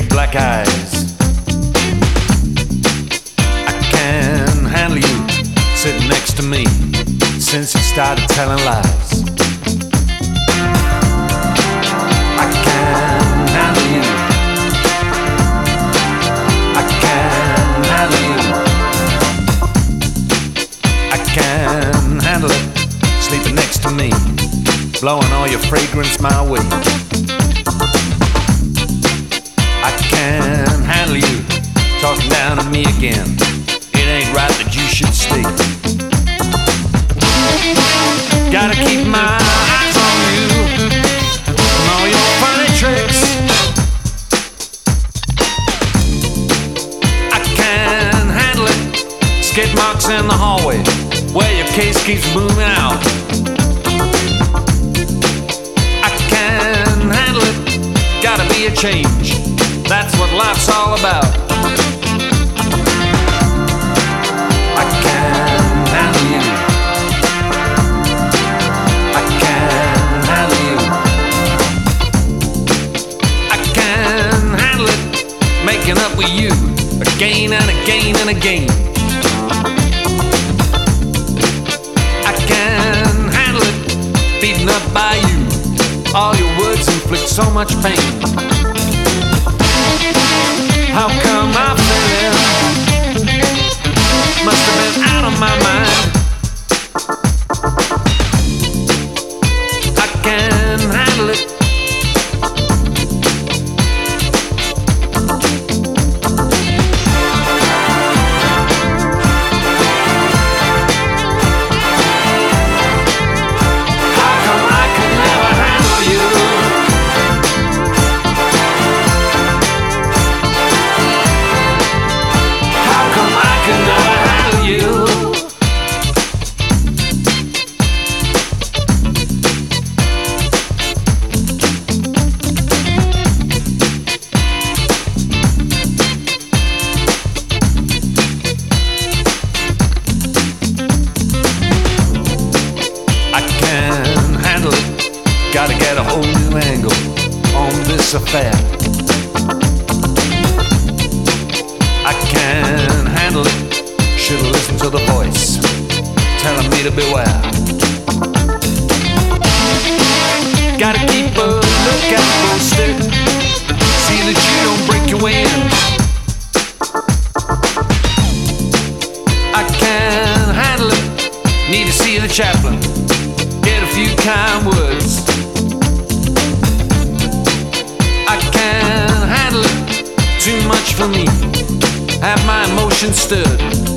big black eyes. I can handle you sitting next to me since you started telling lies. I can handle you. I can handle you. I can handle it sleeping next to me, blowing all your fragrance my way. I can handle you down me again. It ain't right that you should. Gotta keep my eyes on you and all your funny tricks. I can handle it. Skid marks in the hallway where your case keeps moving out. Change. That's what life's all about. I can handle you. I can handle you. I can handle it. Making up with you again and again and again. I can handle it. Beaten up by you. All your words inflict so much pain. How come I fell Must have been out of my mind. I can't handle it. Gotta get a whole new angle on this affair. I can't handle it. Should've listened to the voice telling me to beware. Gotta keep a lookout posted. See that you don't break your wind. I can't handle it. Need to see the chaplain. Get a few kind words. For me. Have my emotions stirred.